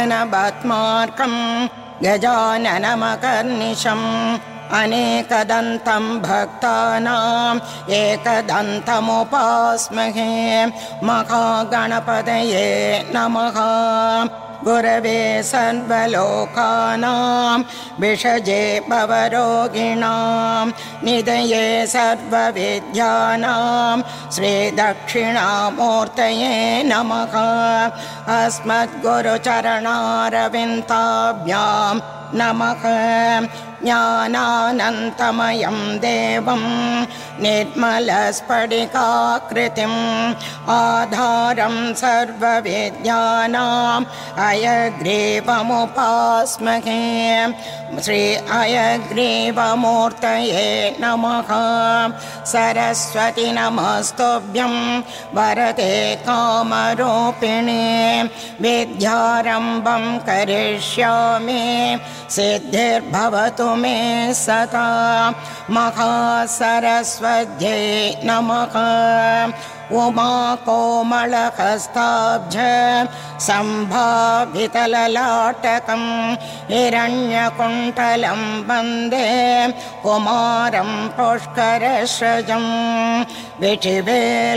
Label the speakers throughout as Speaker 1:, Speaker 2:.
Speaker 1: अकजाननबात्मार्कं गजाननमकर्निशम् अनेकदन्तं भक्तानाम् एकदन्तमुपास्महे महागणपतये नमः गुरवे सर्वलोकानां विषजे भवरोगिणां निधये सर्वविद्यानां श्रीदक्षिणामूर्तये नमः। अस्मद्गुरुचरणारविन्दाभ्यां नमः। ज्ञानानन्तमयं देवं निर्मलस्फटिकाकृतिम् आधारं सर्वविद्यानाम् अयग्रीवमुपास्महे श्री अयग्रीवमूर्तये नमः। सरस्वति नमस्तुभ्यं वरदे कामरूपिणे विद्यारम्भं करिष्यामि सिद्धिर्भवतु मे सदा। महासरस्वत्यै नमः उमा कोमलहस्ताब्ज सम्भावितललाटकं हिरण्यकुण्ठलं वन्दे कुमारं पुष्करशजं विचिवेल्मुरुगनुके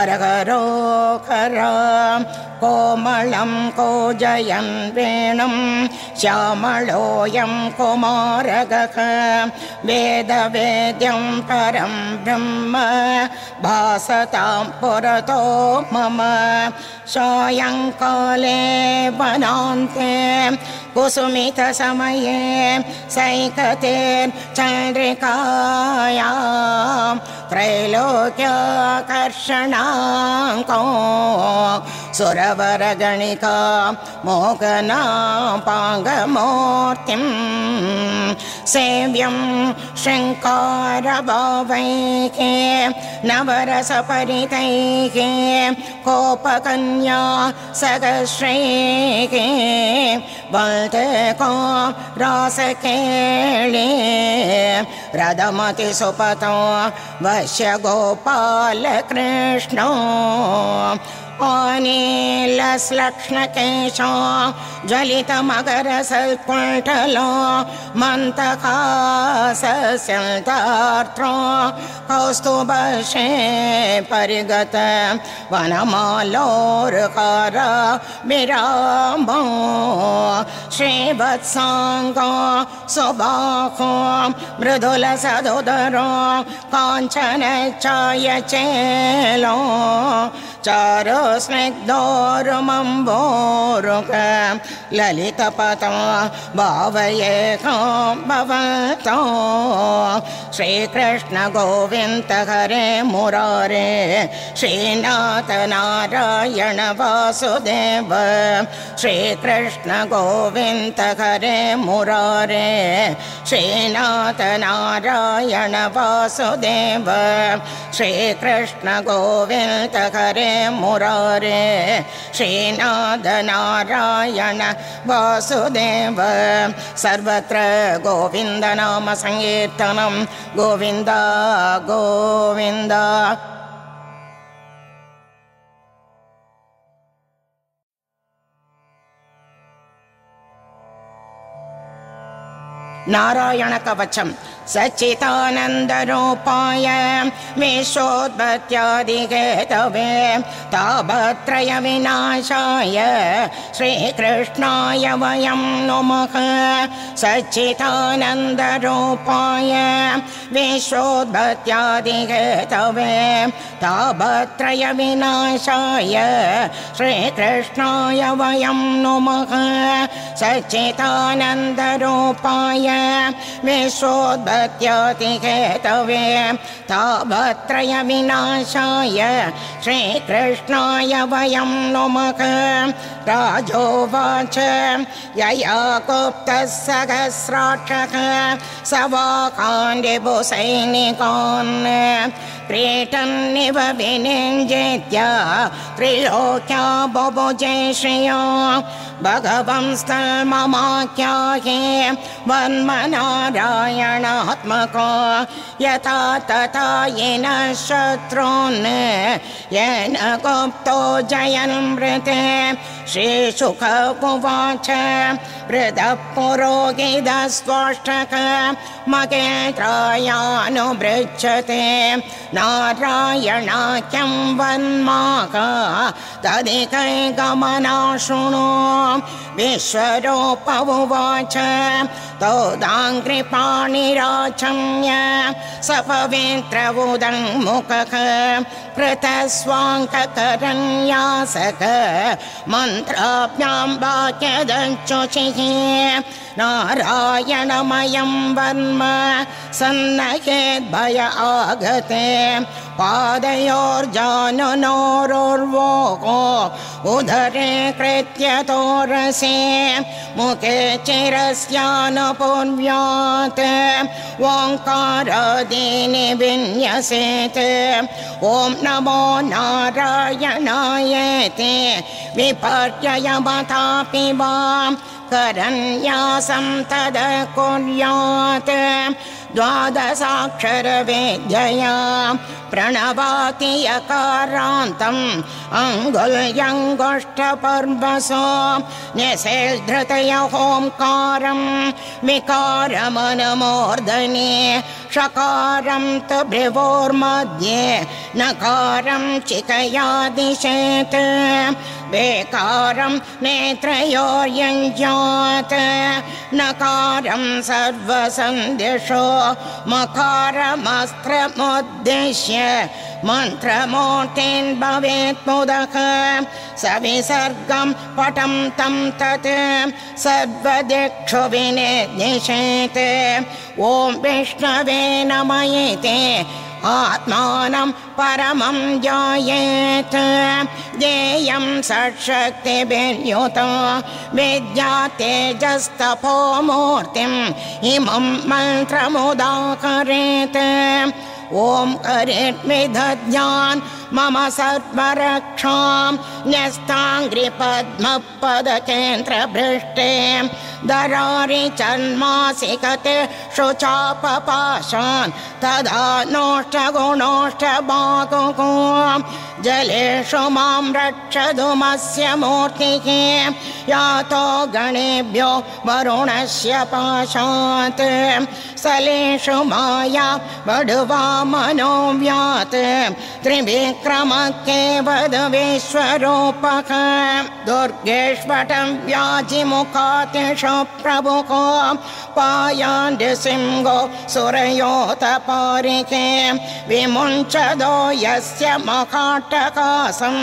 Speaker 1: अरगरोकर कोमलं कोजयन् वेणुं श्यामलोऽयं कुमारगः वेदवेद्यं परं ब्रह्म भासतां पुरतो मम सायङ्काले वनान्ते कुसुमितसमये सैकते चन्द्रिकायां त्रैलोक्याकर्षणाङ्को सुरवरगणिका मोगना पाङ्गमूर्तिं सेव्यं शृङ्कारभावैके नवरसपरितैः कोपकन्या सगश्रैः बलते को रासकेळे रदमति सुपतो वश्य गोपालकृष्णो अनिलश्लक्ष्णकेशो ज्वलितमकरसल्कुण्ठलो मन्तकासस्यन्तार्त्रो कौस्तुभशे परिगत वनमालोरुकार विरामो श्रीवत्साङ्गो सुबाहो मृदुलसदुदरो काञ्चन चारो ललितपतो भावये भवतो श्रीकृष्ण गोविन्द हरे मुरारे श्रीनाथ नारायण वासुदेव। श्रीकृष्ण गोविन्द हरे मुरारे श्रीनाथ नारायण वासुदेव। श्रीकृष्ण गोविन्द हरे मुरारे श्रीनाथ नारायण वासुदेव सर्वत्र गोविन्द नाम सङ्कीर्तनं गोविन्द गोविन्द नारायणकवचम् सच्चिदानन्दरूपाय विश्वोत्पत्त्यादिहेतवे तापत्रयविनाशाय श्रीकृष्णाय वयं नुमः। सच्चिदानन्दरूपाय विश्वोत्पत्त्यादिहेतवे तापत्रयविनाशाय श्रीकृष्णाय वयं नुमः। सच्चिदानन्दरूपाय विश्वोद्भत्यातिहेतवे तापत्रयविनाशाय श्रीकृष्णाय वयं नुमः। राजोवाच यया गुप्तः सहस्राक्षः स वा काण्डिभुसैनिकान् क्रीटन्निव विनिञ्जित्य। त्रिलोक्या बुभुजे श्रियो। भगवंस्तममाख्याहे वन्मनारायणात्मको। यथा तथा येन शत्रून्। येन गुप्तो जयन्मृते श्रीसुख उवाच वृदः पुरोगिदस्त्वष्टक मकेत्रायानुबृच्छते नारायणाख्यं वन्माक तदिकैगमना शृणु विश्वरूप उवाच तोदाङ्घ्रिपाणिराचम्य स पृथस्वाङ्ककरन्यासक मन्त्राभ्यां वाक्यदञ्चुषिः नारायणमयं वर्म सन्नहेद्भय आगते पादयोर्जानुनोरुर्वोको उदरे कृत्यतोरसे मुखे चिरस्यानुपूर्व्यात् ओङ्कारादीनि विन्यसेत्। ॐ नमो नारायणायते विपर्ययमथापि वा करन्यासं तद कुर्यात् द्वादशाक्षरवेद्यया प्रणवाति यकारान्तम् अङ्गुल्यङ्गुष्ठपर्वसो न्यसेधृतय होङ्कारं विकारमनमोर्धने षकारं तु भ्रुवोर्मध्ये नकारं चिकया दिशेत् वेकारं नेत्रयोर्यञ्जात् नकारं सर्वसन्दिशो मकारमस्त्रमुद्दिश्य मन्त्रमूर्तिन् भवेत् मुदः सविसर्गं तं तत् सर्वदिक्षु विनिर्दिशेत्। ॐ विष्णवे नमयेते आत्मानं परमं जायेत्। देयं षट्शक्तिभिर्युत विद्या तेजस्तपो मूर्तिम् इमं मन्त्रमुदाकरेत्। ॐ करेद्विदध्यान् मम सर्वरक्षां न्यस्ताङ्घ्रिपद्मपदकेन्द्रभृष्टे दरारि चन्मासिकते शुचापपाशान् तदा नोष्ठगुणोष्ठबाकुको जलेषु मां रक्षदुमस्य मूर्तिः। यातो गणेभ्यो वरुणस्य पाशात्। सलेषु माया बडुवा मनोव्यात् त्रिविक्रमके विश्वरूपः दुर्गेष्वटं व्याजिमुखातिषु प्रभुको पायाण्डसिंहो सुरयोतपारिके। विमुञ्चदो यस्य मखाट्टकासं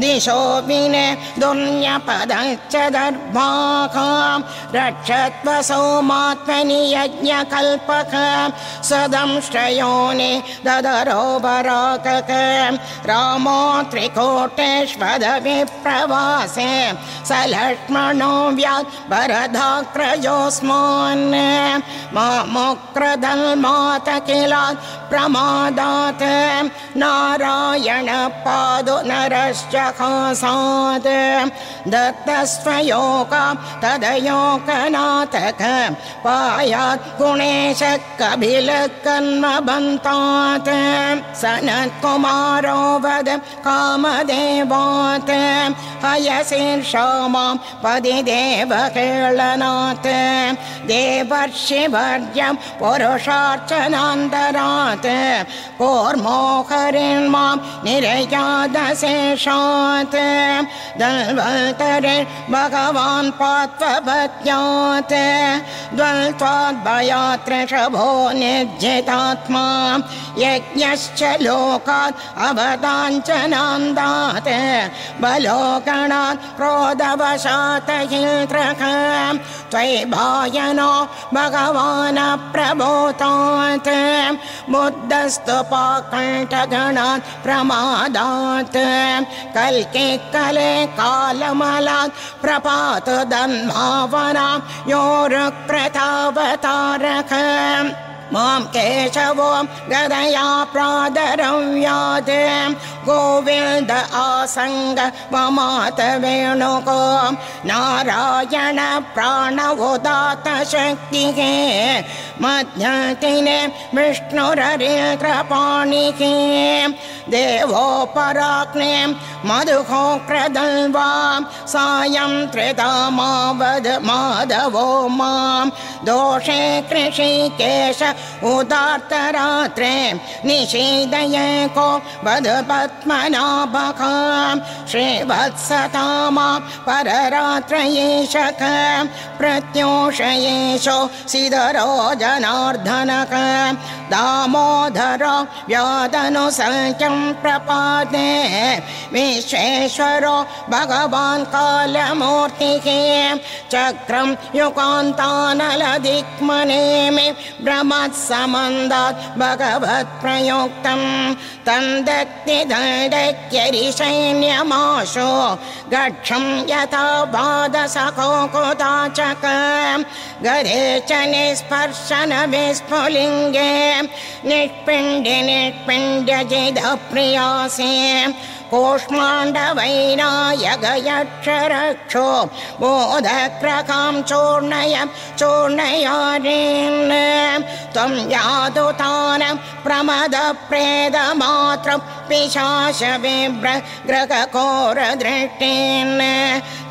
Speaker 1: दिशो विने दुर्यपदश्च दर्भाः। रक्षत्वसौमात्मनि यज्ञकल्पक। सदंश्रयोनि ददरो वराकक रामो त्रिकोटेष्वद विप्रवासे स लक्ष्मणो व्यात् वरदाक्रयोऽस्मान् मामुक्रदल्मात किलात् प्रमादात् नारायण पादो नरश्च खासात् दत्तस्वयोगा तदयोगनाथक पायात् कभिलकन्मबन्तात् सनत्कुमारो वद कामदेवात्। हयशीर्षा मां पदि देवकेळनात् देवर्षिवर्यं पुरुषार्चनान्तरात् कोर्मोहरिर्मां निरयादशेषात् दल्वतरे भगवान् पात्वपत्यात् द्वल्त्वाद्भयात् ऋषभो निर्जितात्मा। यज्ञश्च लोकात् बलोगणात् क्रोधवशात् हिन्द्रः त्वयि भायनो भगवान् प्रबोधात् बुद्धस्तु पाकण्ठगणात् प्रमादात् कल्के कले कालमलात् प्रपात दन्भावनां योरुकृतावतारक मां केशवो गदया प्रादरव्यात् गोविन्द आसङ्ग ममात वेणुको। नारायण प्राण उदात शक्तिः मध्यतिने विष्णुररित्रपाणिः देवोपराग्ने मधुहो क्रदल्वा सायं त्रिता मा वद माधवो मां दोषे कृषिकेश उदार्तरात्रे निषेदये को वद पद्मनाभः श्रीवत्सतामा पररात्रयेशक प्रत्योषयेशो सिधरो जनार्दनक दामोदर व्यादनुसङ्ख्यं प्रपादे। विश्वेश्वरो भगवान् कालमूर्तिः चक्रं युगान्तानलदिक्मनेमि भ्रमत्समन्दात् भगवत्प्रयुक्तं तन्दक्ति दैक्यरिसैन्यमाशो गक्षं यथा बाधसकोकुताचक गरे च निस्पर्शन विस्फुलिङ्गे निष्पिण्डि निष्पिण्ड्यजिदप्रियासे कोष्माण्डवैनायगयक्षरक्षो बोधक्रकां चूर्णय चूर्णयारीन् त्वं यादुतान प्रमदप्रेदमात्रं पिशाच बिभ्र ग्रहकोरदृष्टीन्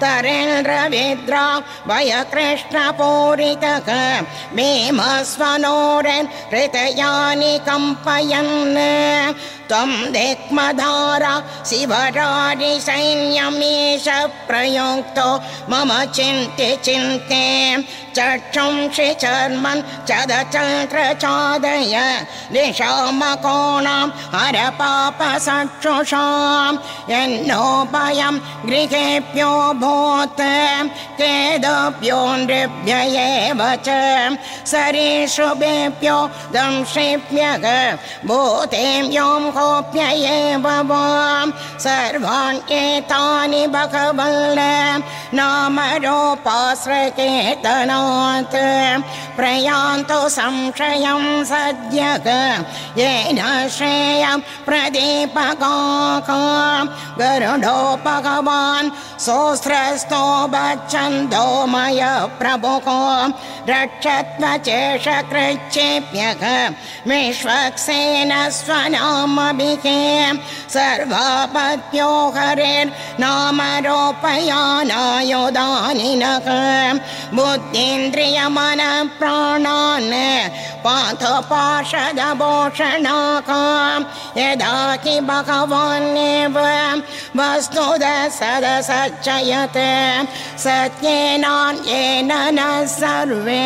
Speaker 1: तरेन्द्रविद्रा वयकृष्णपूरितः भीमस्वनोरन् हृदयानि कम्पयन् त्वं दिक्मधारा शिवरारि सैन्यमीश प्रयुक्तो मम चिन्त्य चिन्ते चक्षुंषि चर्मन् चदचन्द्रचादय दिशामकोणां हरपापसक्षुषां यन्नोपयं गृहेभ्यो भूत् केदभ्यो नृभ्य एव च सरीषुभेभ्यो दंशिभ्यः भूतें यों कोप्य एव सर्वान् एतानि भगवल्ल प्रयान्तु संशयं सद्यः येन श्रेयं प्रदीपकाः गरुडो भगवान् सोऽस्रस्तो बच्छन्दो मय प्रभुको रक्षत्वचेषकृच्छेभ्यः विश्वक्सेन स्वनामभिः सर्वापत्यो हरेर्नामरोपयानायुधानिनः बुद्धीन्द्रियमनप्राणान् पाथ पार्षदभूषणाः यदा हि भगवान्येव वस्तुतः सदसच्चयत् सत्येनान्येन न सर्वे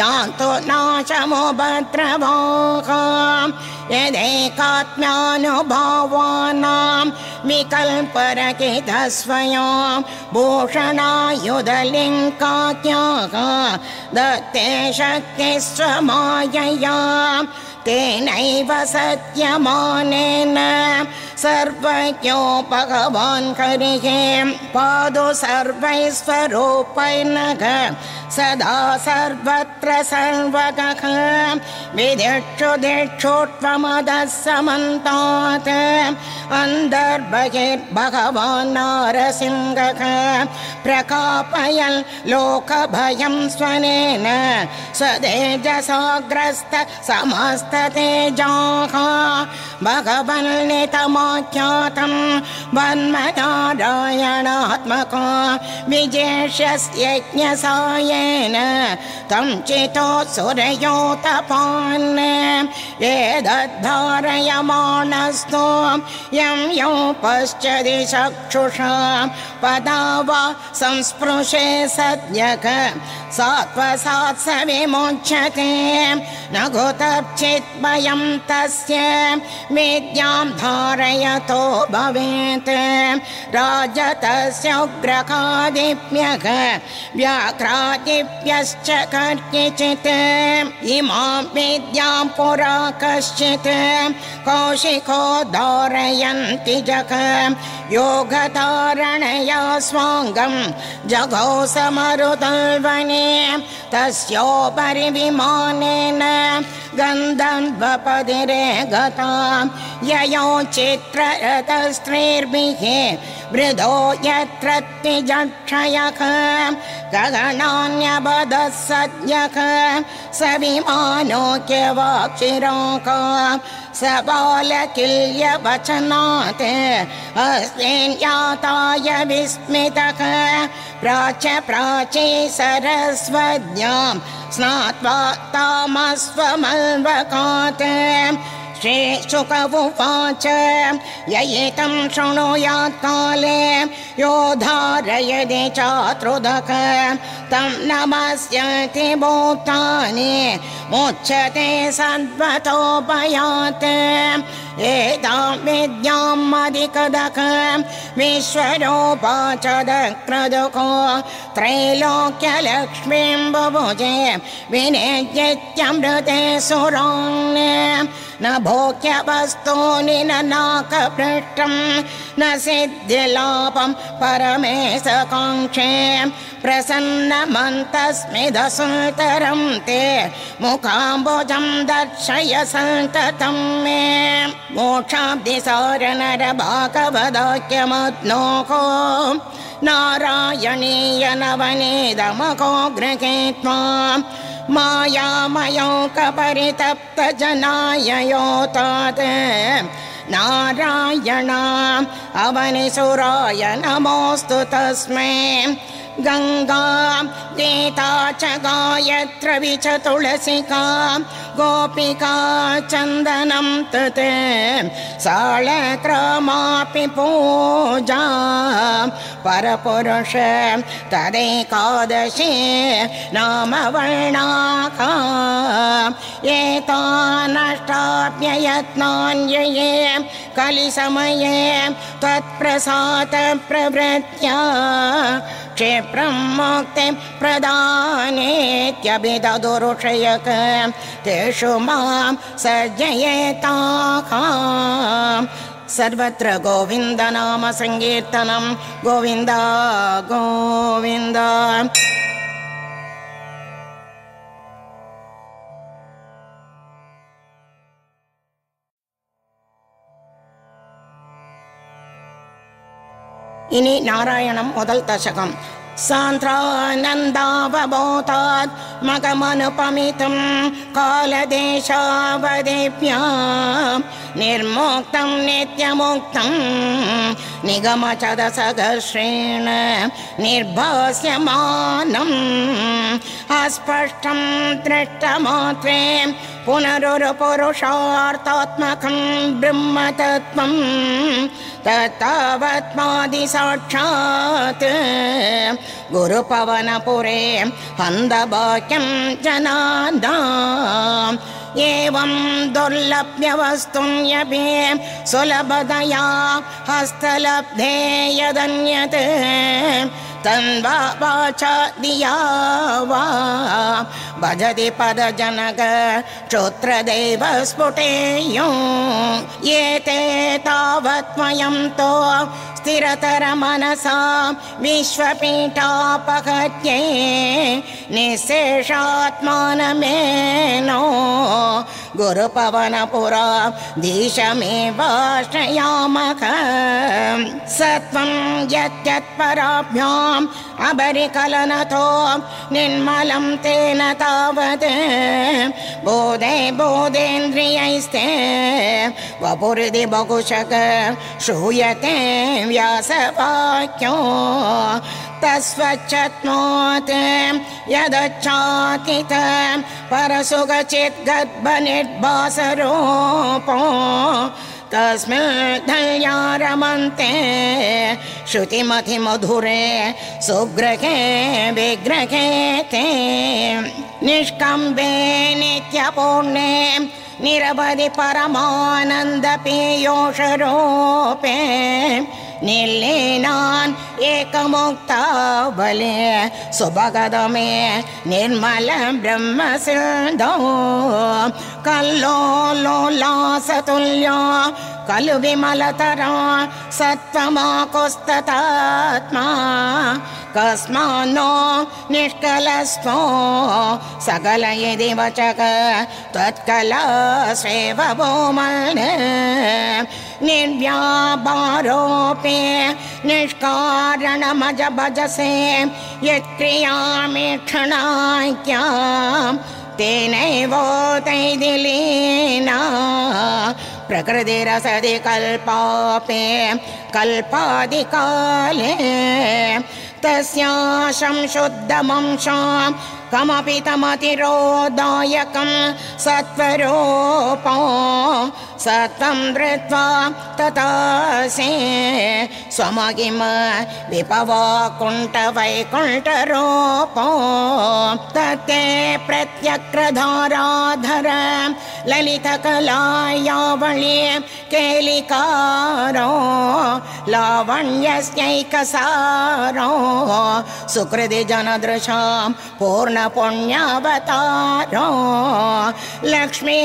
Speaker 1: यान्तु नाशमुपद्रवाः यदेकात्म्यानुभावानां विकल्परकितस्वयं भूषणायुधलिङ्कात्याः दत्ते शक्तिस्वमायया तेनैव सत्यमानेन सर्वज्ञो भगवान् हरिः पादो सर्वैस्वरूपैर्नघ सदा सर्वत्र सर्वगः। विदिक्षु दिक्षुत्वमदः समन्तात् अन्तर्बहिर्भगवान् नारसिंहः। प्रकापयन् लोकभयं स्वनेन स्वतेजसाग्रस्त समस्ततेजाः भगवन्नितमाख्यातं वन्मनारायणात्मको विजेष्यज्ञसायेन तं चितो सुरयोतपान् एतद्धारयमाणस्तो यं यो पश्चदि चक्षुषा पदा वा संस्पृशे सद्यक सात्वसात् स विमुच्यते न कुतश्चित् भयं तस्य विद्यां धारयतो भवेत्। राजतस्य उग्रकादिभ्यः व्याघ्रादिभ्यश्च कर्किचित् इमां विद्यां पुरा कश्चित्। कौशिको धारयन्ति जग। योगधारणया स्वाङ्गं जगौ समरुतल्वने तस्योपरि विमानेन गन्धन्वपदिरे गता। ययो चित्ररथस्त्रीर्भिः वृदो यत्र जक्षयः गगनान्यबधः सद्यः। स विमानोक्यवाक्षिरोका स बालकिल्यवचनात् अस्मिन् याताय विस्मितः। प्राच प्राचे सरस्वद्यां स्नात्वा तामस्वमल्वकात् श्रीशुक उवाच शृणुयात् काले यो धारयदि चात्रुदक। तं नमस्यति भूतानि मुच्यते सद्वतोपयात् एतां विद्याम् अधिकदक त्रैलोक्यलक्ष्मीं बुभुजे विनित्यमृते सुरान् न भोग्यवस्तूनि न नाकपृष्टं न सिद्धिलापं परमेश काङ्क्षे प्रसन्नमन्तस्मिदसुतरं ते मुखाम्बुजं दर्शय सन्ततं मे मोक्षाब्धिसार नर भागवदाख्यमद्नोको नारायणीय नवनीदमको गृहे त्वाम् मायामयोकपरितप्त जनाय योतात् नारायण अवनिसुराय नमोऽस्तु तस्मै गङ्गा गीता च गायत्रवि तुलसिका गोपिका चन्दनं तत् साळक्रमापि पूजा परपुरुष तदेकादशी नाम वर्णाका एतानष्टाप्ययत्नान्यये कलिसमये त्वत्प्रसाद प्रवृत्या क्षिप्रं मुक्तिं प्रदानेत्यभिदुरुषयक तेषु मां सज्जयेताः। सर्वत्र गोविन्दनाम सङ्कीर्तनं गोविन्द गोविन्द इनि नारायणं मोदल् दशकं सान्त्रानन्दावबोधात् मगमनुपमितं कालदेशावदेभ्या निर्मोक्तं नित्यमुक्तं निगमचदसघर्षेण निर्भास्यमानम् अस्पष्टं दृष्टमात्रे पुनरुरुपुरुषार्थात्मकं ब्रह्मतत्त्वं तत्तावत्मादिसाक्षात् गुरुपवनपुरे हन्दभाग्यं जनानाम् एवं दुर्लभ्यवस्तुं यपि सुलभतया हस्तलब्धे यदन्यत् तन्वा वाचा दिया वा भजति पदजनक श्रोत्रदेव स्फुटेयो एते तावत्मयं तो स्थिरतरमनसा विश्वपीठापहत्ये निःशेषात्मानमेनो गुरुपवनपुरा धीशमेवाश्रयामः सत्वं यत्यत्पराभ्याम् अबरिकलनतो निर्मलं तेन तावत् बोधे बोधेन्द्रियैस्ते। वपुरिति बहुशक श्रूयते व्यासवाक्यो। तस्वच्चत्नोत् यदच्चाकित परसुगचित् गर्भनिर्भासरूपो तस्मिन् रमन्ते श्रुतिमतिमधुरे सुग्रहे विग्रहे ते निष्कम्बे नित्यपूर्णे निरवधि परमानन्दपीयोषरूपे निलीनान एकमुक्ता बले कल विमल ब्रह्मसिंधौ कल्लोलोल्लासतुल्या कलु कस्मा नो कस्मान्नो निष्कलस्थो, सकल यदि वचक, तत्कला सेवभौमन् निर्व्यापारोपे निष्कारणमज भजसे यत्क्रियामि क्षणाख्याम् तेनैवोतैदिलीना प्रकृतिरसदि कल्पापे कल्पादिकाले तस्याशं शुद्धमंशां कमपि तमतिरोदायकं सत्त्वरूपो सत्त्वं धृत्वा तथासे स्वमगिम विपवा कुण्ठवैकुण्ठरूपो तत्ते प्रत्यक्रधाराधर ललितकलायावळि केलिकारो लावण्यस्यैकसारो सुकृति जनदृशां पूर्णपुण्यावतारो लक्ष्मी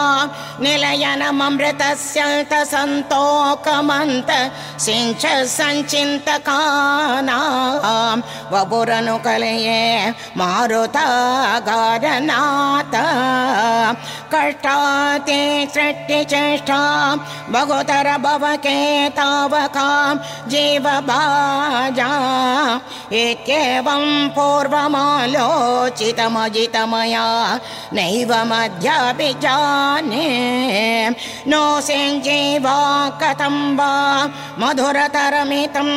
Speaker 1: निशङ्कलीला निलयनममृतस्यन्तसन्तोकमन्त सिञ्च सञ्चिन्तकानां वपुरनुकलये मारुतागारनाथ। कष्टाते सृष्टिचेष्टा भगुतर भवके तावकां जीवभाजा इत्येवं पूर्वमालोचितमजितमया नैव मध्यापि जाने। नो सिञ्जीवा कथं वा मधुरतरमितं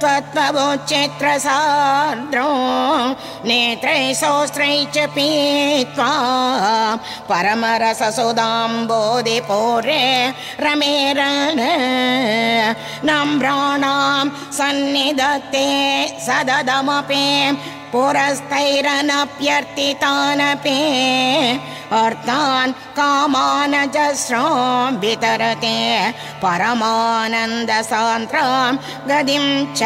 Speaker 1: त्वत्त्वचित्रसार्द्रो नेत्रै च पीत्वा परमरससुदाम्बोधिपूरे रमेरन। नम्राणां सन्निधत्ते सददमपि पुरस्तैरनप्यर्थितानपि अर्थान् कामानजस्रां वितरते परमानन्दसान्द्रां गतिं च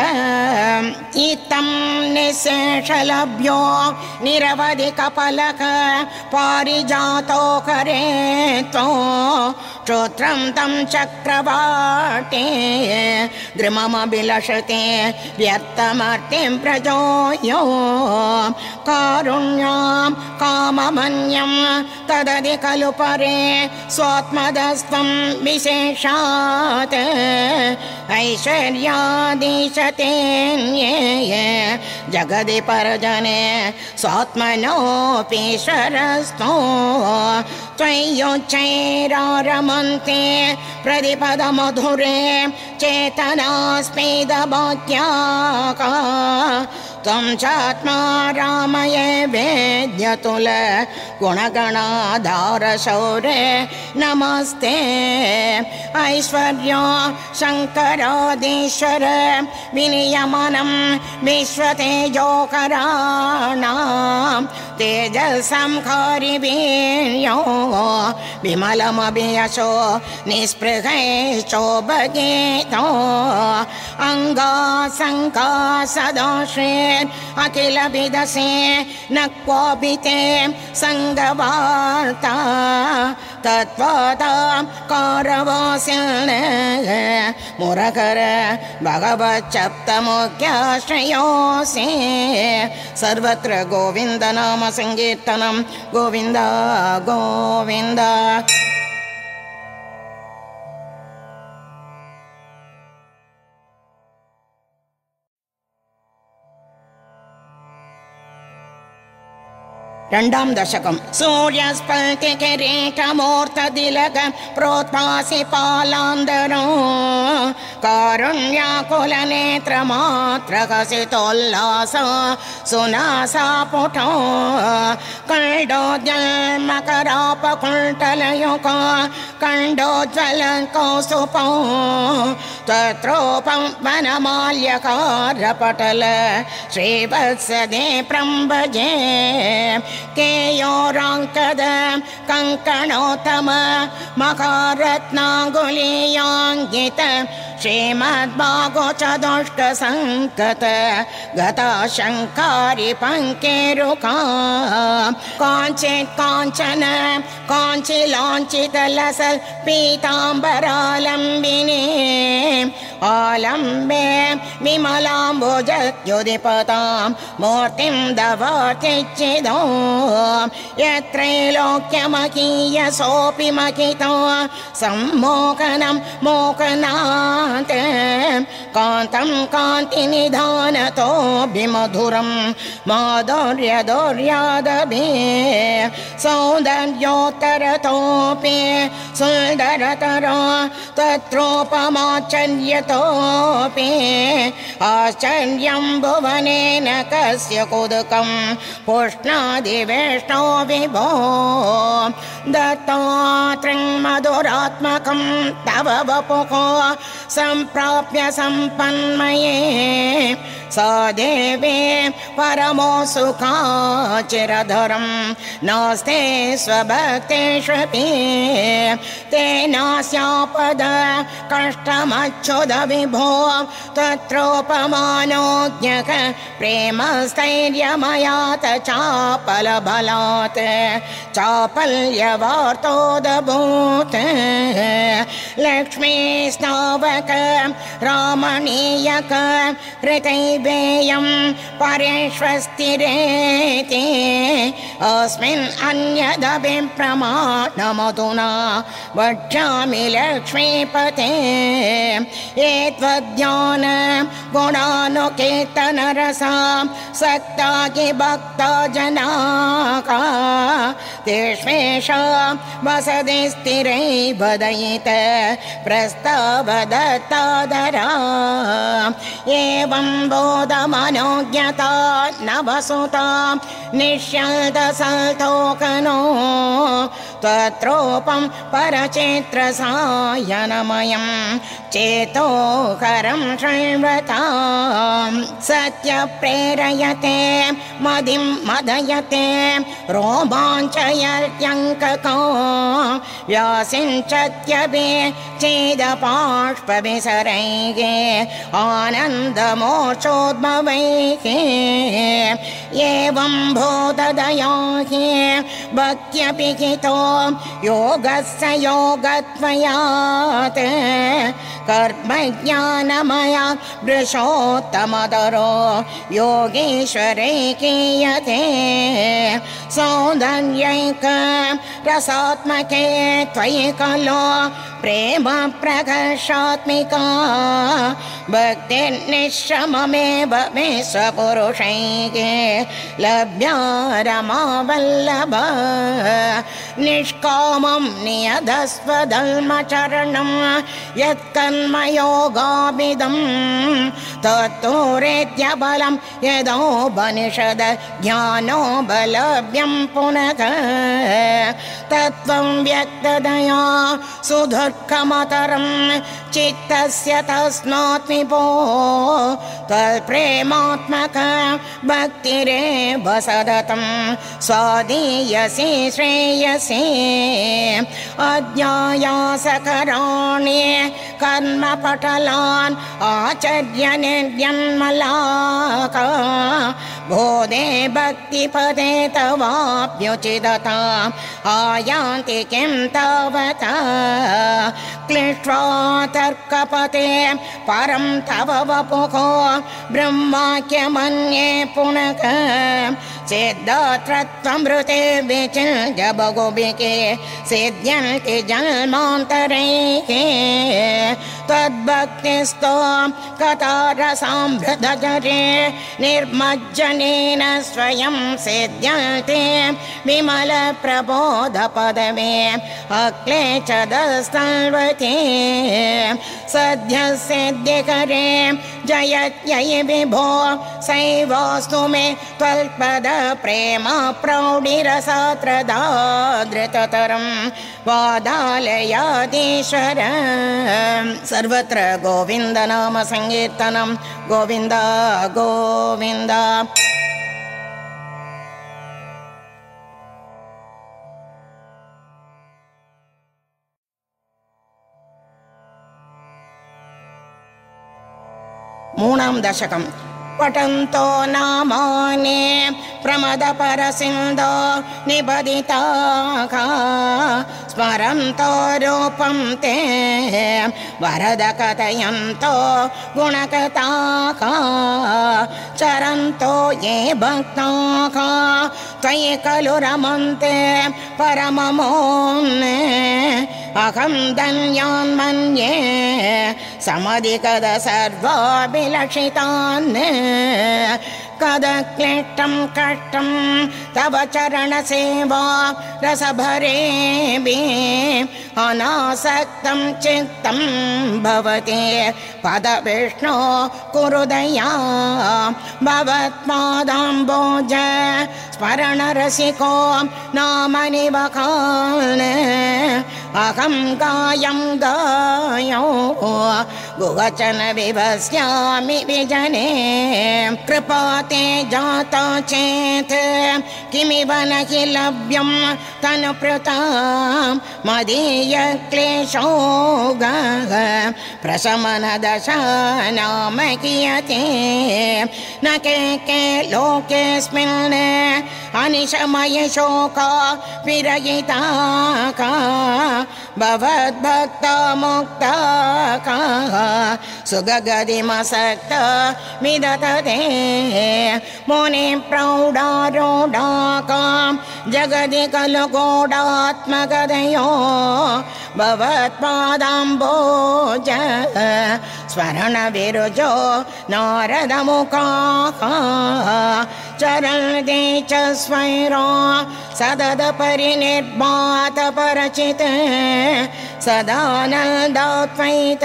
Speaker 1: इत्थं निःशेषलभ्यो निरवधिकपलक पारिजातो करे त्वो श्रोत्रं तं चक्रवाटे द्रुममभिलषते व्यर्थमर्तिं प्रजोयो। कारुण्यां काममन्यं तदधि खलु परे स्वात्मदस्त्वं विशेषात्। ऐश्वर्यादिशतेन्ये जगदि परजने स्वात्मनोऽपीश्वरस्तो त्वय्योच्चैरारमन्ते प्रतिपदमधुरे चेतनास्मेदभाग्याका त्वं चात्मा रामये वेद्यतुल गुणगणाधारशौरे नमस्ते। ऐश्वर्यो शङ्करादीश्वर विनियमनं विश्वतेजोकराणां तेजसंहारिवीर्यो विमलमभियशो निःस्पृहैश्चोभगीतो अङ्गासङ्का सदोषे अखिल विदसे न क्वापि ते सङ्गवार्ता तत्त्वादा कारवासिन मुरकर भगवच्चप्तमुख्याश्रयोऽसि सर्वत्र गोविन्द नाम गोविन्द गोविन्द രണ്ടാം ദശകം സൂര്യസ്പതി കിരീടമൂർത്തതിലക പ്രോത്പാസി പാലാന്തരോ കാരുണ്യാകുല നേത്രമാത്ര ഹസിതോല്ലാസ സുനാസാ പുടോ കണ്ടോദ്യൽ മകരാപ കുണ്ടലയുക കണ്ടോജ്വല കൗസുപോ तत्रोपं वनमाल्यकारपटल श्रीवत्सदे प्रम्भजे केयोराङ्कद कङ्कणोत्तम मकारत्नाङ्गुलीयाङ्गित श्रीमद्भागो च दुष्टसङ्कत गता शङ्कारि काञ्चित् काञ्चन काञ्चिलाञ्चितलसल् पीताम्बरालम्बिने आलम्बे विमलाम्बुजद्युदिपतां मूर्तिं दवातिच्चिदो यत्रैलोक्यमकीयसोऽपि मकितो सम्मोकनं मोकनात् कान्तं कान्तिनिधानतोऽभिमधुरं माधुर्यदौर्यादभि सौन्दर्योत्तरतोऽपि सुन्दरतर तत्रोपमाचर्यतोऽपि आश्चर्यं भुवनेन कस्य कुदकं पुष्णादिवेष्णो विभो दत्तात्रिं मधुरात्मकं तव वपुः सम्प्राप्य सम्पन्मये स देवे परमो सुखाचिरधरं। नास्ते स्वभक्तेष्वपि तेनास्यापद कष्टमच्छुद विभो तत्रोपमानोज्ञक प्रेमस्थैर्यमयात चापलबलात् चापल्यवार्तोदभूत् लक्ष्मीस्तावक रामणीयक हृतैवेयं परेष्वस्तिरेति। अस्मिन् अन्यदभिप्रमाणमधुना वक्ष्यामि लक्ष्मीपते। एत्वद्यान गुणानुकीर्तनरसा सक्ताकि भक्ता जनाका तेष्वेषा वसति स्थिरै प्रस्तावदत्तादरा। एवं बोधमनोज्ञता न वसुता निश्यल्दसल्तोकनो तत्रोपं परचित्रसायनमयं चेतोकरं शृण्वतां सत्यप्रेरयते मदिं मदयते रोमाञ्चयत्यङ्कको व्यासिञ्चत्यपि चेदपाष्पविसरैगे आनन्दमोचोद्भवैः एवं भूतदया हि भक्त्यपि योगस्य योगत्वयात् कर्मज्ञानमया वृषोत्तमदरो योगेश्वरे कीयते सौन्दर्यैक रसात्मके त्वयि खलु प्रेम प्रकर्षात्मिका भक्तिर्निश्रममेव मे स्वपुरुषैके लभ्या रमावल्लभ निष्कामं नियधस्वधर्मचरणं यत्कर्मयोगाभिदं तत्तोरेत्यबलं यदोपनिषद ज्ञानो बलभ्यं पुनः तत्त्वं व्यक्तदया सुदुःखमतरं चित्तस्य तस्मात् विभो तत्प्रेमात्मक भक्तिरेव सततं स्वादीयसि श्रेयसि। अज्ञायासकराणि कर्मपटलान् आचर्य निर्यन्मलाका बोधे भक्तिपदे तवाप्युचिदता आयान्ति किं तवता क्लिष्ट्वा तर्कपते परं तव वपुः। ब्रह्माख्यमन्ये पुनः सिद्धत्रत्वमृते विचिल्य बहुबिके सिद्ध्यन्ति जन्मान्तरैः त्वद्भक्तिस्तो कथारसामृतजरे निर्मज्जनेन स्वयं सिद्ध्यन्ते विमलप्रबोधपदवे अक्ले च दस्तल्वते सद्यः सिद्धिकरे जयत्ययि विभो सैवास्तु मे त्वल्पद प्रेम प्रौढिरसात्रदादृततरं वादालयादीश्वर सर्वत्र गोविन्द नाम सङ्कीर्तनं गोविन्द गोविन्द। मूणां दशकम्। पठन्तो नामानि प्रमदपरसिन्धो निबदिताः स्मरन्तो रूपं ते वरद कथयन्तो गुणकथाः चरन्तो ये भक्ताः त्वयि खलु रमन्ते परममोन्ने अहं धन्यान् मन्ये समधिकद सर्वाभिलक्षितान् कद क्लिष्टं कष्टं तव चरणसेवा रसभरेऽपि अनासक्तं चित्तं भवति। पदविष्णो कुरुदया भवत्पादाम्बोज स्मरणरसिको नामनि बकान् अहं गायं गायो गुवचन विभस्यामि विजने। कृपाते जाता चेत्। किमिव न हि लभ्यं तनुप्रता मदीय क्लेशो गः प्रशमनदशा नाम कियते। न के के लोकेऽस्मिन् अनिशमय शोका विरयिता का भवद्भक्ता मुक्ता का सुगगदिमसक्त विदतते मुनि प्रौढारूढाकां जगदि खलु गूढात्मकदयो भवत्पादाम्बोज स्मरणविरुजो नारदमुखाः चरन्ति च स्वैरो सदद परिनिर्मात परचित् सदानन्दात्मैत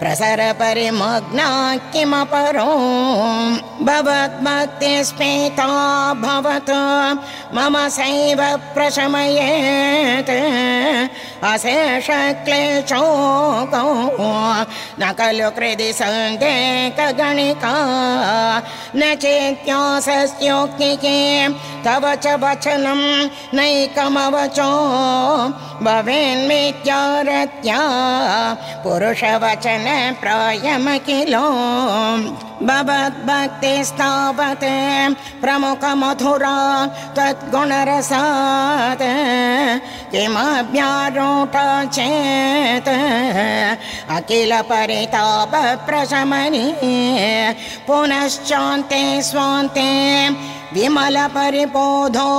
Speaker 1: प्रसर परिमग्ना किमपरो भवद्भक्तिस्मिता भवतु मम सैव प्रशमयेत्। अशेषक्लेशो गौ न खलु कृदि सन्देकगणिका न चेत्यासस्योक्तिके तव च वचनं नैकमवचो। भवेन्मित्यारत्या पुरुषवचन प्रायमखिलो भवद्भक्तिस्तावत् प्रमुखमधुरा त्वद्गुणरसात् किमभ्यारोढ चेत् अखिल परिताप प्रशमनि पुनश्चान्ते स्वान्ते विमल परिपोधो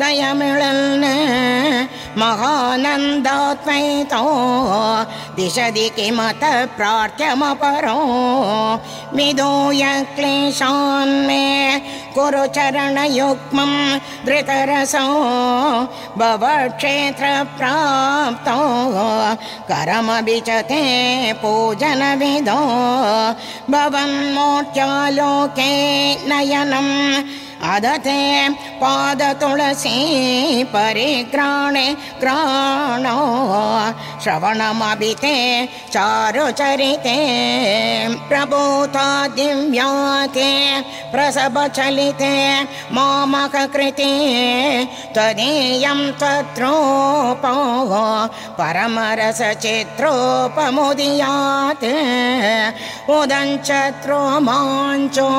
Speaker 1: दयमिळन् महानन्दात्मैतो दिशदि किमत प्रार्थ्यमपरो विदूय क्लेशान् मे कुरु चरणयुग्मं धृतरसो भवक्षेत्रप्राप्तो करमपि च ते पूजनविदो। भवन्मोट्यालोके नयनम् अदते पादतुलसी परिग्राणे ग्राणो श्रवणमभिते चारुचरिते प्रभूता दिव्याते प्रसभचलिते मामककृते त्वदीयं त्वत्रोपो परमरसचित्रोपमुदीयात् उदञ्चत्रो माञ्चो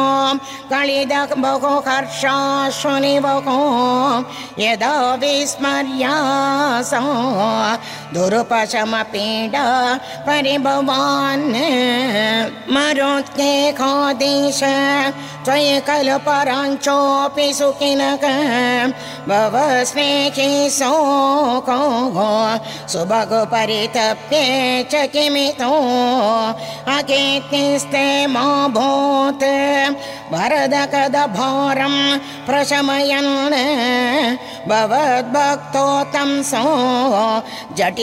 Speaker 1: कलिद बहु हर्षाशुनिवको यदा विस्मर्यासो दुरुपशमपीडा परिभवान्। मरोत्केखादेश त्वयि खलु पराञ्चोऽपि सुखिनक। भव स्नेहे शोको सुभगु परितप्ये च किमितो। अकीर्तिस्ते मा भूत् वरदकद भारं प्रशमयन्। भवद्भक्तो तं कंसो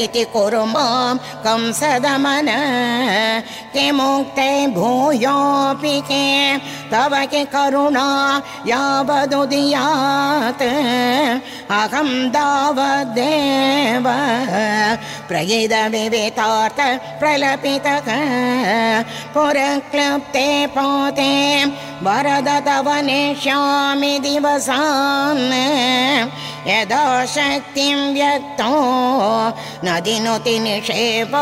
Speaker 1: झटिति कुरु मां कंसदमन। किमुक्ते भूयोऽपि के तव कि करुणा यावदुदीयात् अहं दावदेव प्रगिदविवेतार्थ प्रलपितः। पुरक्लृप्ते पोते वरद तव नेष्यामि दिवसान्। यदा शक्तिं व्यक्तो नदिनुति निषेव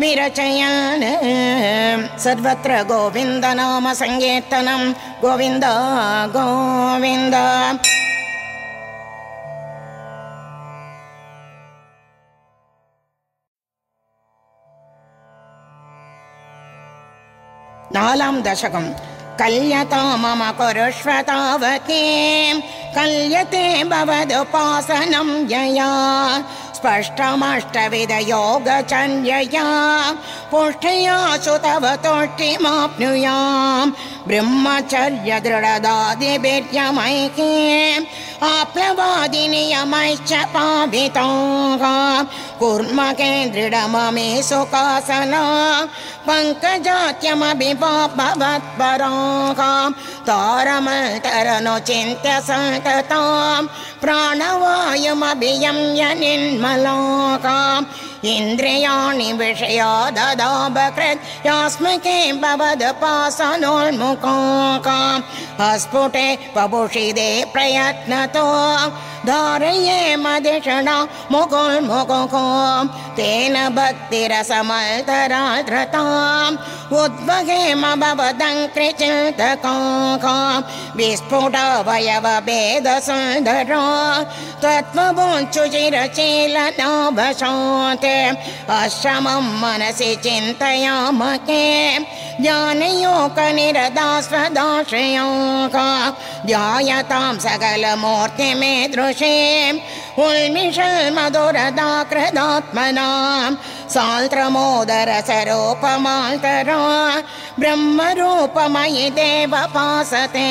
Speaker 1: विरचयन्। सर्वत्र गोविन्दनाम सङ्कीर्तनं। गोविन्द गोविन्द। नालां दशकं कल्यता मम कुरुष्व तावती कल्यते भवदुपासनं यया स्पष्टमष्टविधयोगचर्यया पुष्टया सु तव तुष्टिमाप्नुयां ब्रह्मचर्य आप्लवादिनियमैश्च पाविताः कुर्म केन्द्रिडममे सुखासना पङ्कजात्यमभिभवत्पराः तारमन्तरनु चिन्त्य सन्ततां प्राणवायुमभियम्य निर्मलाः इन्द्रियाणि विषया ददाबकृत् यास्मके भवदपासनोन्मुखाः अस्फुटे बभुषिदे प्रयत्नतो धारये मदिषणा मुकुल्मुकुको तेन भक्तिरसमल्तरा धृताम् उद्वहेम भवदङ्कृचिन्तकाः विस्फुटवयवभेदसुन्दरा त्वत्त्वमुञ्चुचिरचीलनाभशान्ते अश्रमं मनसि चिन्तयामके ज्ञानयोकनिरदास्वदाश्रयोः ध्यायतां सकलमूर्तिमे दृशे उल्मिषल्मधुरदाकृदात्मनां साल्त्रमोदरसरूपमाल्तरा ब्रह्मरूपमयि देवपासते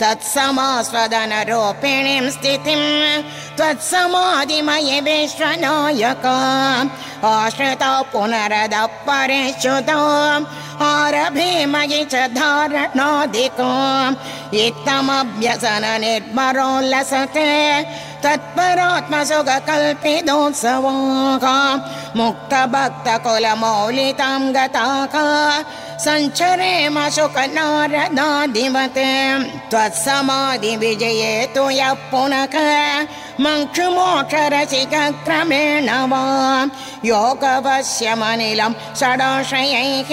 Speaker 1: तत्समास्वदनरूपिणीं स्थितिं त्वत्समाधिमयि विश्वनायका आश्रिता पुनरदः परिच्युता आरभे मयि च धारणाधिका इत्थमभ्यसन निर्मरोल्लसते तत्परात्मसुखकल्पितोत्सवाः। मुक्तभक्तकुलमौलितां गताः सञ्चरेम सुखनारदाधिवते त्वत्समाधिविजये तु यः पुनः मङ्क्षुमोक्षरसिकक्रमेण वा। योगवश्यमनिलं षडाश्रयैः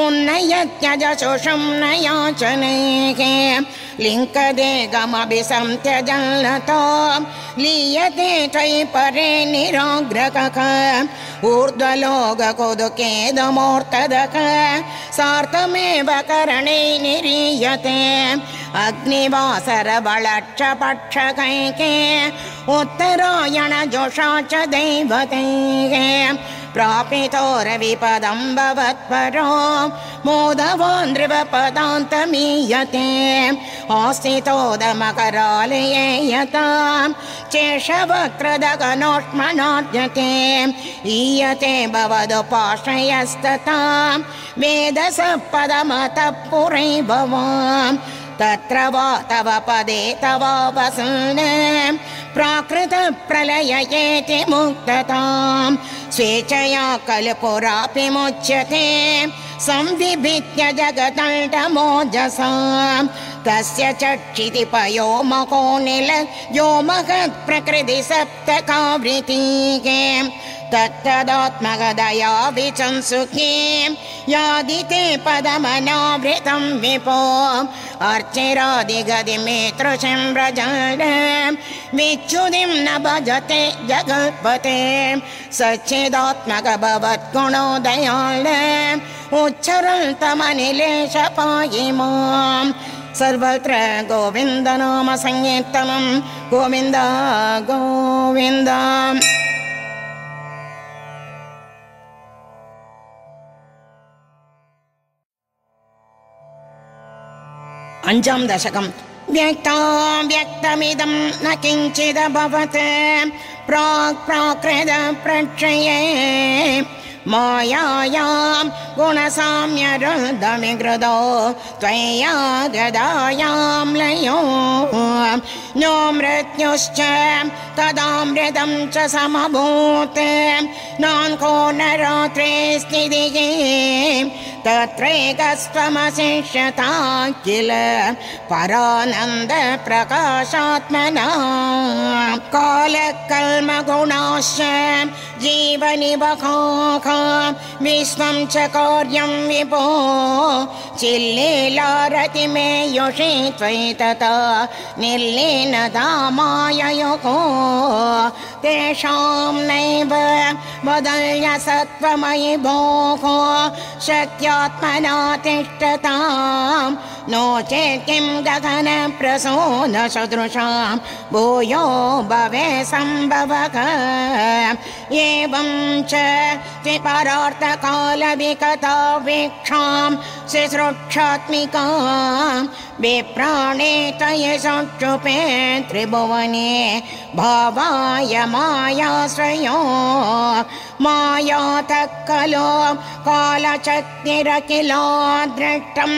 Speaker 1: उन्नयत्यजशुषं न याचनैः गमभिसन्त्यजल्लतो लीयते त्वयि परे निराग्रकः ऊर्ध्वलोककुदुकेदमूर्तदः सार्थमेव करणे निरीयते। अग्निवासरबलक्षपक्षकैके उत्तरायणजोषा च दैवतैः प्रापितो रविपदं भवत्परो। मोदवान् नृपपदान्तमीयते। आस्थितोदमकरालये यतां चेषवक्त्रदगनोष्मणाद्यते ईयते भवदुपाश्रयस्ततां। वेदसपदमतः पुरै भवाम् तत्र वा तव पदे तव वसन। प्राकृतप्रलययेति मुक्ततां स्वेच्छया कल्पुरापि मुच्यते। संविभित्य जगदण्डमोजसा तस्य चक्षितिपयो मको निल यो महत् प्रकृति सप्तकावृतिः तत्तदात्मगदया विचंसुखी यादिते पदमनावृतं विपो। अर्चिरादिगदिमेतृशं व्रजन विच्युतिं न भजते जगत्पते। सच्चिदात्मक भवद्गुणोदयाल उच्चरन्तमनिलेश पायि माम् सर्वत्र गोविन्दनामसङ्कीर्तनं गोविन्द गोविन्द अञ्जां दशकम् व्यक्तो व्यक्तमिदं न किञ्चिदभवत् प्राक् प्राकृत प्रक्षये मायायां गुणसाम्यरुदमिगृदो त्वया गदायां लयो। नो मृत्युश्च तदामृतं च समभूत्। नान्को न रात्रे स्थितिः तत्रैकस्त्वमशिष्यता किल परानन्द प्रकाशात्मना कालकल्मगुणाश्च जीवनिवखाः विश्वं च कार्यं विभो चिल्लीलारतिमे युषि त्वयि तथा निर्लीन धामाययोः तेषां नैव वदल्य सत्त्वमयि भोः शक्यात्मना तिष्ठताम् नो चेत् किं गगन प्रसून सदृशां। भूयो भवे सम्भवः एवं च त्रिपरार्थकालविकता वीक्षां शुश्रूक्षात्मिकां विप्राणे तय सक्षुपे त्रिभुवने भावाय मायाश्रयो मायातः खलु कालचक्तिरखिला दृष्टं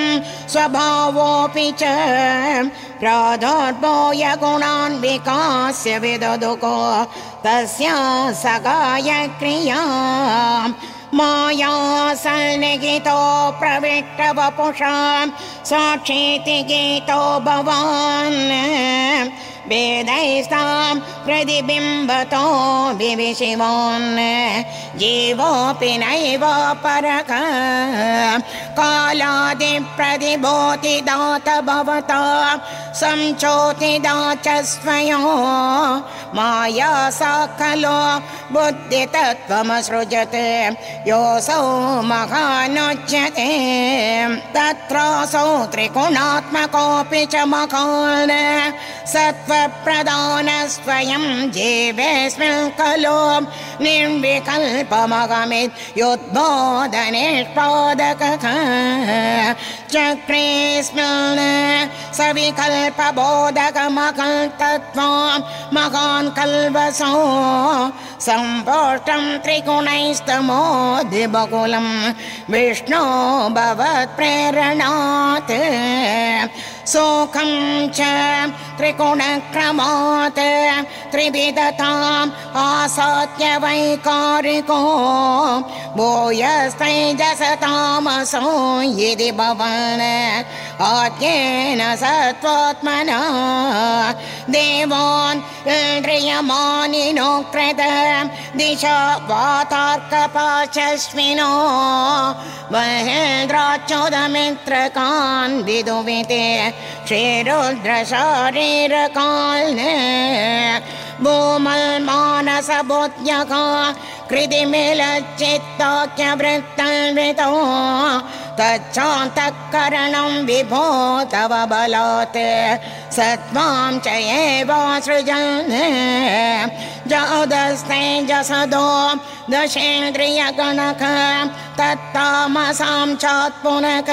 Speaker 1: स्वभावोऽपि च प्रादुर्भूय गुणान् विकास्य विदधुको तस्या सगाय क्रिया। माया सन्निहितो प्रविष्टवपुषां साक्षीति गीतो भवान् वेदैस्तां प्रतिबिम्बतो विविशिवान् जीवोऽपि नैव परक। कालादिप्रतिभूतिदात भवता। संचोतिदा च स्वयो माया सा खलु बुद्धितत्त्वमसृजते योऽसौ महानुज्यते। तत्रासौ त्रिगुणात्मकोऽपि च महान् सत्त्वप्रधान स्वयं जीवेऽस्मिन् खलु निर्विकल्पमगमित् योद्बोधनेष्पादकः चक्रेऽस्मिन् सविकल्पबोधकमकल्तत्त्वं महान् कल्वसो सम्पोष्टं त्रिगुणैस्तमोधिबकुलं विष्णो भवत्प्रेरणात् सुखं च त्रिगुणक्रमात् त्रिविधताम् आसाद्य वैकारिको भूयस्तैजसतामसो यदि भवन् आद्येन सत्त्वात्मना। देवान् इन्द्रियमानिनो कृत दिशा वातार्कपाचस्विनो। महेन्द्राच्युतमित्रकान् विदुविते श्रीरुद्रशारीरकान् भूमल्मानसबोध्यका कृतिमिलच्चित्ताख्यवृत्तन्वितो तच्चान्तःकरणं विभो तव बलात् सत्त्वां च एवासृजन् जादस्तेजसदो दशेन्द्रियगणक तत्तामसां चात्पुनक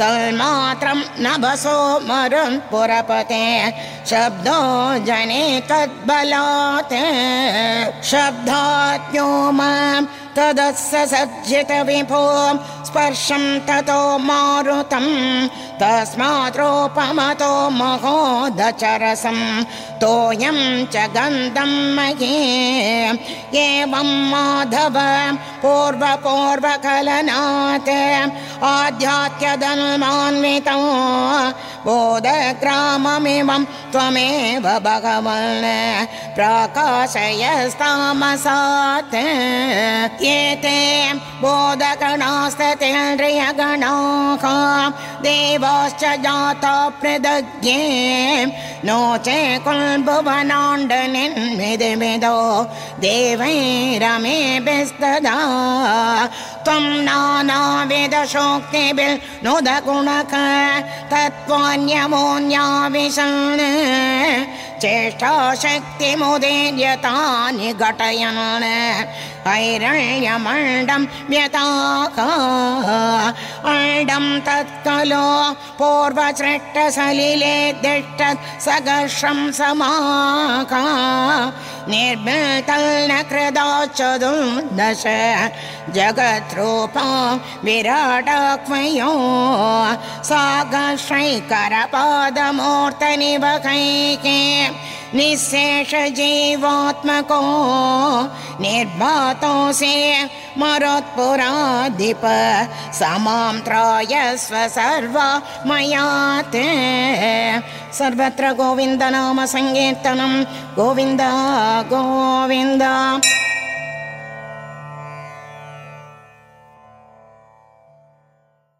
Speaker 1: तन्मात्रं नभसो मरुन् पुरपते। शब्दो जने तद्बलात्। शब्दात्यो मां तदस्य सज्जित विभो। स्पर्शं ततो मारुतं तस्मात् रूपमतो महोदचरसं तोयं च गन्धं महे एवं माधव पूर्वपूर्वकलनात् आध्यात्म्यधन्मान्वितो बोधग्राममिमं त्वमेव भगवन् प्रकाशयस्तामसात्। एते बोधगणास्ततेन्द्रियगणाः देवाश्च जाता प्रदज्ञे नो चे कुल्भुवनाण्डनिर्मिदिविदो देवैरमे बिस्तदा त्वं नानाविदशोक्तिभिर्नुदगुणक तत्त्वान्यमोऽन्याविशन् चेष्टाशक्तिमुदीर्यतानि घटयन् ऐरण्यमण्डं व्यताका अखण्डं तत्कलो पूर्वसृष्टसलिले दिष्टत् सघर्षं समाका। निर्मितल् न कृदा चतुर्दश जगद्रूपा विराटाक्मयो। सागश्रैकरपादमूर्तनिवकैके निःशेषजीवात्मको निर्मातोऽसि मरुत्पुराधिप समां त्रायस्व सर्वा मया ते सर्वत्र गोविन्दनाम सङ्कीर्तनं गोविन्द गोविन्द